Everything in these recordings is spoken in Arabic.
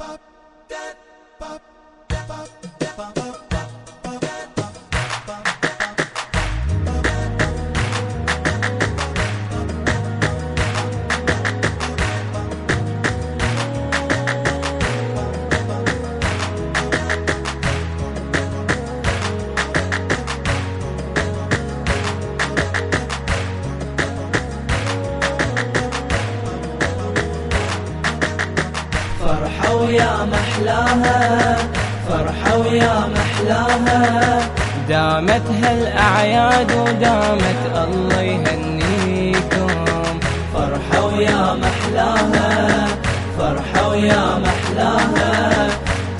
فرحة ويا محلاها فرحة ويا محلاها. دامت هالأعياد ودامت الله يهنيكم. فرحة ويا محلاها فرحة ويا محلاها.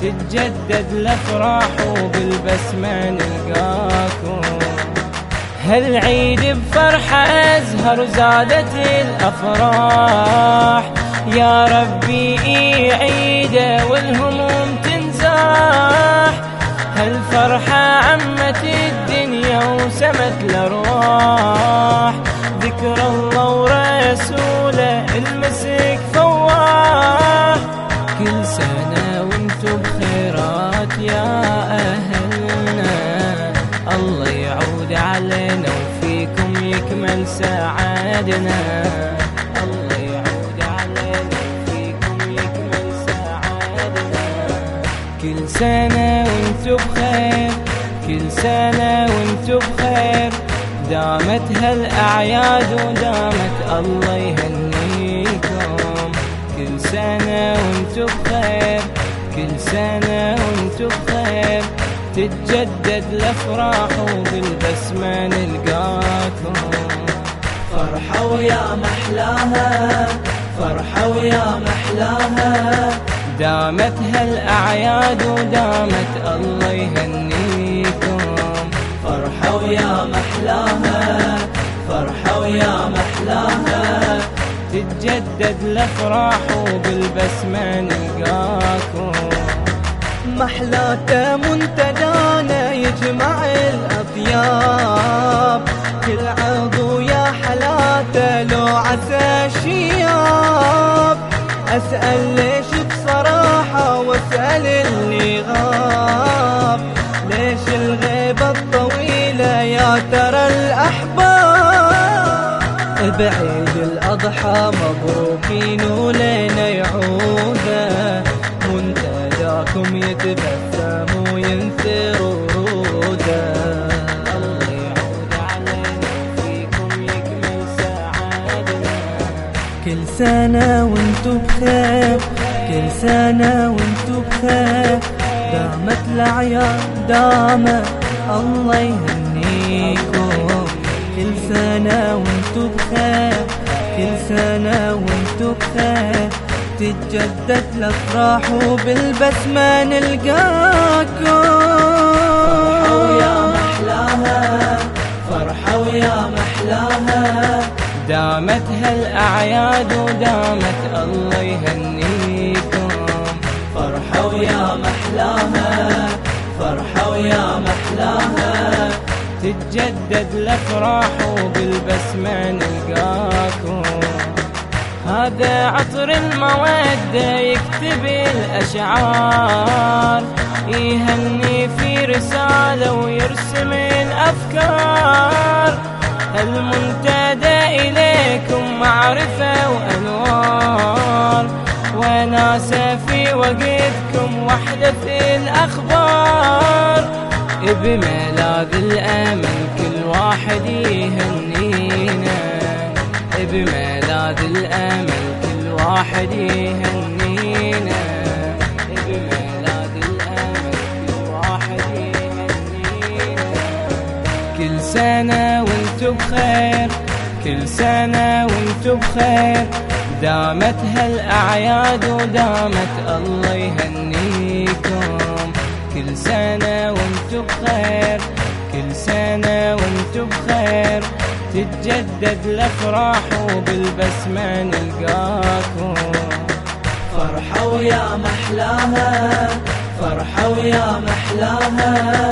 تتجدد الأفراح وبالبسمة نلقاكم. هالعيد بفرحة أزهر وزادت الأفراح. يا ربي عيده والهموم تنزاح. هالفرحة عمت الدنيا وسمت الأرواح ذكر الله ورسوله المسك فواح كل سنة وانتو بخيرات يا أهلنا. الله يعود علينا وفيكم يكمل سعادنا. كل سنة وانتو بخير كل سنة وانتو بخير. دامت هالأعياد ودامت الله يهنيكم. كل سنة وانتو بخير كل سنة وانتو بخير. تتجدد الأفراح وبالبسمة نلقاكم. فرحة ويا محلاها فرحة ويا محلاها. دامت هالأعياد ودامت الله يهنيكم. فرحة ويا محلاها فرحة ويا محلاها. تتجدد الأفراح وبالبسمة نلقاكم. محلاته منتدانا يجمع الأطياب كل عضو يا حلاته لو عسى شياب. أسأل ليش واسأل اللي غاب؟ ليش الغيبة الطويلة يا ترى الأحباب؟ بعيد الأضحى مبروكين ولينا يعوده منتداكم يتبسم وينثر وروده الله يعود علينا يكمل كل سنة وانتو بخير كل سنة وانتو بخير دامت الأعياد دامت الله يهنيكم. كل سنة وانتو بخير كل سنة وانتو بخير تتجدد الأفراح وبالبسمة نلقاكم. فرحة ويا محلاها فرحة ويا محلاها. دامت هالأعياد ودامت الله يهنيكم. فرحة ويا محلاها فرحة ويا محلاها. تتجدد الأفراح وبالبسمة نلقاكم هذا عطر المودة يكتب الأشعار يهني في رسالة ويرسم الأفكار. وقتكم في الأخبار. بملاذ الأمل كل واحد يهنينا. بملاذ الأمل كل واحد يهنينا. بملاذ الأمل كل واحد يهنينا. كل سنة وانتو بخير كل سنة وانتو بخير. دامت هالأعياد ودامت الله يهنيكم. كل سنة وانتو بخير كل سنة وانتو بخير. تتجدد الأفراح وبالبسمة نلقاكم. فرحة ويا محلاها فرحة ويا محلاها.